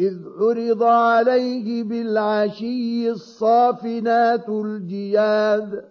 إذ عرض عليه بالعشي الصافنات الجياد